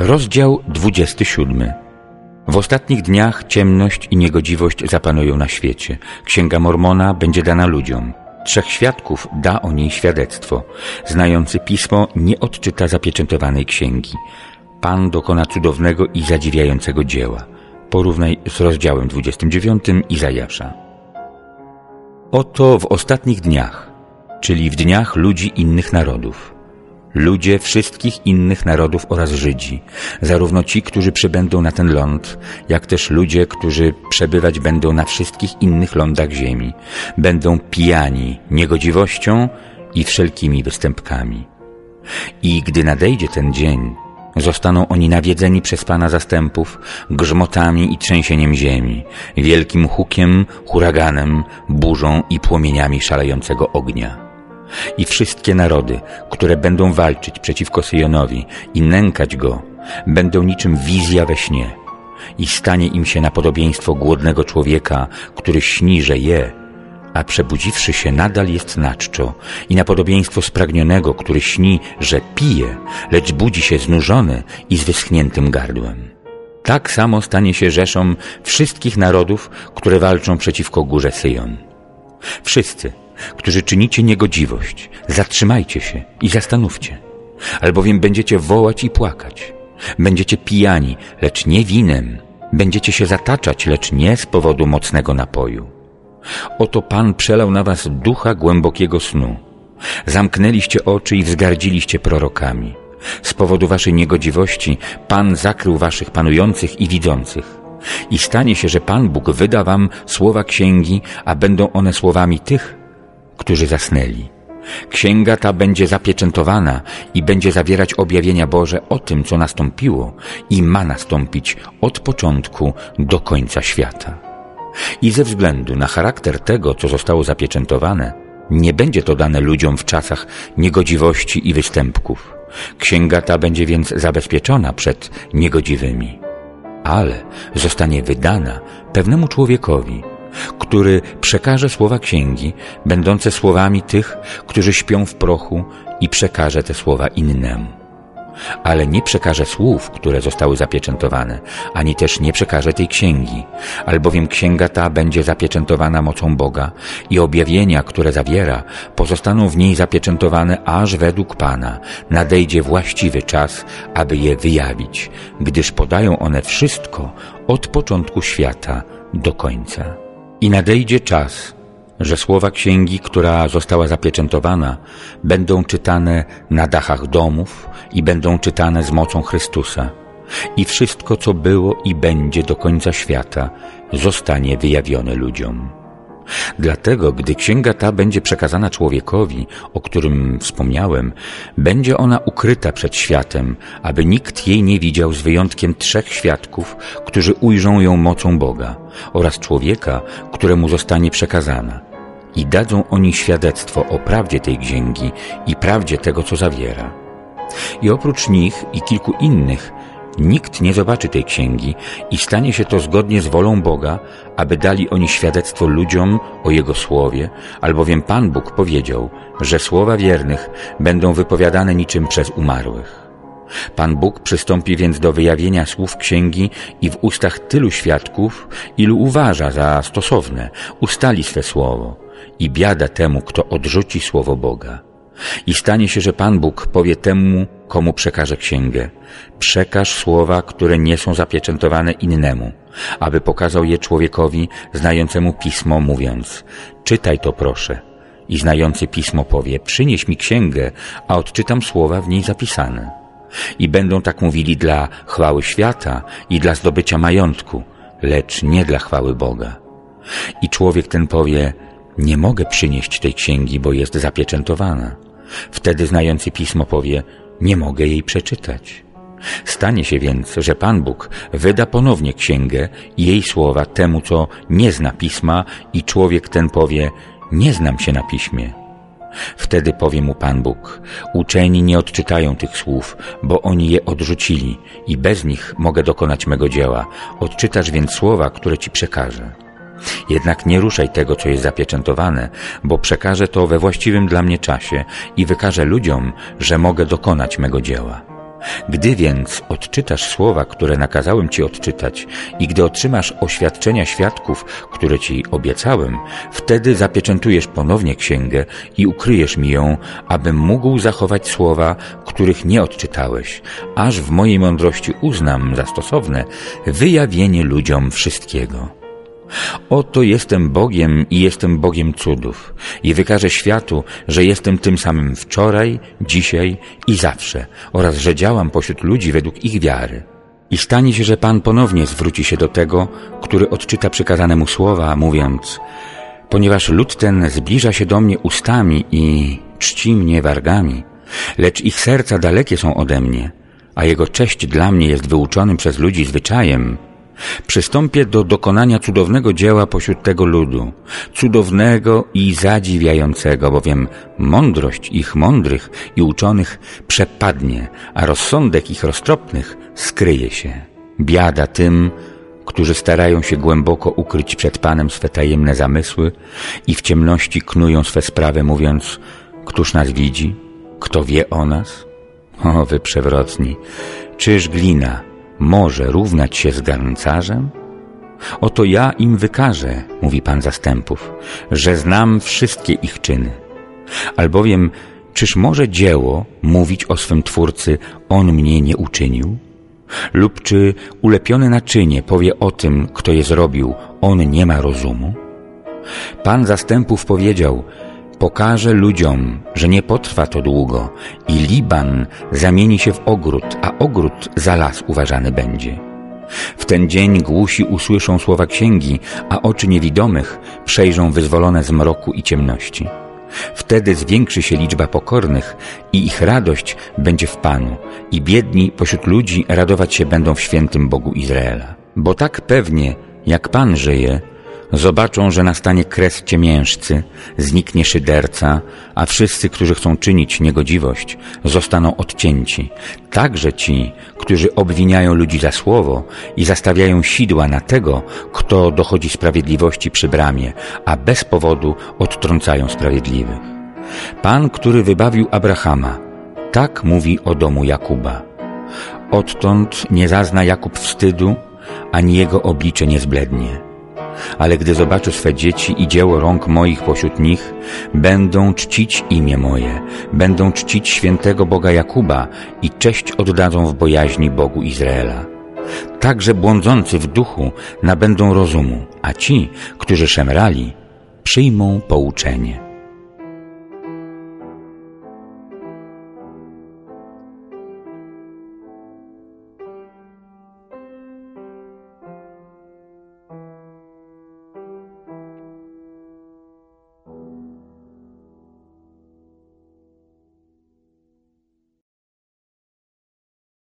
Rozdział 27. W ostatnich dniach ciemność i niegodziwość zapanują na świecie. Księga Mormona będzie dana ludziom. Trzech świadków da o niej świadectwo. Znający pismo nie odczyta zapieczętowanej księgi. Pan dokona cudownego i zadziwiającego dzieła. Porównaj z rozdziałem 29 Izajasza. Oto w ostatnich dniach, czyli w dniach ludzi innych narodów, ludzie wszystkich innych narodów oraz Żydzi, zarówno ci, którzy przybędą na ten ląd, jak też ludzie, którzy przebywać będą na wszystkich innych lądach ziemi, będą pijani niegodziwością i wszelkimi występkami. I gdy nadejdzie ten dzień, Zostaną oni nawiedzeni przez Pana zastępów grzmotami i trzęsieniem ziemi, wielkim hukiem, huraganem, burzą i płomieniami szalejącego ognia. I wszystkie narody, które będą walczyć przeciwko Syjonowi i nękać go, będą niczym wizja we śnie. I stanie im się na podobieństwo głodnego człowieka, który śni, że je, a przebudziwszy się nadal jest naczczo i na podobieństwo spragnionego, który śni, że pije, lecz budzi się znużony i z wyschniętym gardłem. Tak samo stanie się rzeszą wszystkich narodów, które walczą przeciwko górze Syjon. Wszyscy, którzy czynicie niegodziwość, zatrzymajcie się i zastanówcie, albowiem będziecie wołać i płakać. Będziecie pijani, lecz nie winem. Będziecie się zataczać, lecz nie z powodu mocnego napoju. Oto Pan przelał na was ducha głębokiego snu. Zamknęliście oczy i wzgardziliście prorokami. Z powodu waszej niegodziwości Pan zakrył waszych panujących i widzących. I stanie się, że Pan Bóg wyda wam słowa księgi, a będą one słowami tych, którzy zasnęli. Księga ta będzie zapieczętowana i będzie zawierać objawienia Boże o tym, co nastąpiło i ma nastąpić od początku do końca świata. I ze względu na charakter tego, co zostało zapieczętowane, nie będzie to dane ludziom w czasach niegodziwości i występków. Księga ta będzie więc zabezpieczona przed niegodziwymi, ale zostanie wydana pewnemu człowiekowi, który przekaże słowa księgi, będące słowami tych, którzy śpią w prochu i przekaże te słowa innemu. Ale nie przekaże słów, które zostały zapieczętowane, ani też nie przekaże tej księgi, albowiem księga ta będzie zapieczętowana mocą Boga i objawienia, które zawiera, pozostaną w niej zapieczętowane aż według Pana nadejdzie właściwy czas, aby je wyjawić, gdyż podają one wszystko od początku świata do końca. I nadejdzie czas, że słowa księgi, która została zapieczętowana, będą czytane na dachach domów i będą czytane z mocą Chrystusa. I wszystko, co było i będzie do końca świata, zostanie wyjawione ludziom. Dlatego, gdy księga ta będzie przekazana człowiekowi, o którym wspomniałem, będzie ona ukryta przed światem, aby nikt jej nie widział z wyjątkiem trzech świadków, którzy ujrzą ją mocą Boga oraz człowieka, któremu zostanie przekazana. I dadzą oni świadectwo o prawdzie tej księgi i prawdzie tego, co zawiera. I oprócz nich i kilku innych Nikt nie zobaczy tej księgi i stanie się to zgodnie z wolą Boga, aby dali oni świadectwo ludziom o Jego słowie, albowiem Pan Bóg powiedział, że słowa wiernych będą wypowiadane niczym przez umarłych. Pan Bóg przystąpi więc do wyjawienia słów księgi i w ustach tylu świadków, ilu uważa za stosowne, ustali swe słowo i biada temu, kto odrzuci słowo Boga. I stanie się, że Pan Bóg powie temu, komu przekaże księgę. Przekaż słowa, które nie są zapieczętowane innemu, aby pokazał je człowiekowi znającemu pismo, mówiąc, czytaj to proszę. I znający pismo powie, przynieś mi księgę, a odczytam słowa w niej zapisane. I będą tak mówili dla chwały świata i dla zdobycia majątku, lecz nie dla chwały Boga. I człowiek ten powie, nie mogę przynieść tej księgi, bo jest zapieczętowana. Wtedy znający pismo powie, nie mogę jej przeczytać. Stanie się więc, że Pan Bóg wyda ponownie księgę i jej słowa temu, co nie zna pisma i człowiek ten powie, nie znam się na piśmie. Wtedy powie mu Pan Bóg, uczeni nie odczytają tych słów, bo oni je odrzucili i bez nich mogę dokonać mego dzieła. Odczytasz więc słowa, które Ci przekażę. Jednak nie ruszaj tego, co jest zapieczętowane, bo przekażę to we właściwym dla mnie czasie i wykażę ludziom, że mogę dokonać mego dzieła. Gdy więc odczytasz słowa, które nakazałem Ci odczytać i gdy otrzymasz oświadczenia świadków, które Ci obiecałem, wtedy zapieczętujesz ponownie księgę i ukryjesz mi ją, abym mógł zachować słowa, których nie odczytałeś, aż w mojej mądrości uznam za stosowne wyjawienie ludziom wszystkiego. Oto jestem Bogiem i jestem Bogiem cudów i wykażę światu, że jestem tym samym wczoraj, dzisiaj i zawsze oraz że działam pośród ludzi według ich wiary. I stanie się, że Pan ponownie zwróci się do tego, który odczyta przykazane mu słowa, mówiąc Ponieważ lud ten zbliża się do mnie ustami i czci mnie wargami, lecz ich serca dalekie są ode mnie, a jego cześć dla mnie jest wyuczonym przez ludzi zwyczajem, Przystąpię do dokonania cudownego dzieła pośród tego ludu, cudownego i zadziwiającego, bowiem mądrość ich mądrych i uczonych przepadnie, a rozsądek ich roztropnych skryje się. Biada tym, którzy starają się głęboko ukryć przed Panem swe tajemne zamysły i w ciemności knują swe sprawy, mówiąc, któż nas widzi? Kto wie o nas? O, wy przewrotni, czyż glina może równać się z garncarzem? Oto ja im wykażę, mówi Pan zastępów, że znam wszystkie ich czyny. Albowiem, czyż może dzieło mówić o swym Twórcy, On mnie nie uczynił? Lub czy ulepione naczynie powie o tym, kto je zrobił, On nie ma rozumu? Pan zastępów powiedział, Pokażę ludziom, że nie potrwa to długo i Liban zamieni się w ogród, a ogród za las uważany będzie. W ten dzień głusi usłyszą słowa księgi, a oczy niewidomych przejrzą wyzwolone z mroku i ciemności. Wtedy zwiększy się liczba pokornych i ich radość będzie w Panu i biedni pośród ludzi radować się będą w świętym Bogu Izraela. Bo tak pewnie, jak Pan żyje, Zobaczą, że nastanie kres ciemiężcy, zniknie szyderca, a wszyscy, którzy chcą czynić niegodziwość, zostaną odcięci. Także ci, którzy obwiniają ludzi za słowo i zastawiają sidła na tego, kto dochodzi sprawiedliwości przy bramie, a bez powodu odtrącają sprawiedliwych. Pan, który wybawił Abrahama, tak mówi o domu Jakuba. Odtąd nie zazna Jakub wstydu, ani jego oblicze nie zblednie ale gdy zobaczę swe dzieci i dzieło rąk moich pośród nich, będą czcić imię moje, będą czcić świętego Boga Jakuba i cześć oddadzą w bojaźni Bogu Izraela. Także błądzący w duchu nabędą rozumu, a ci, którzy szemrali, przyjmą pouczenie.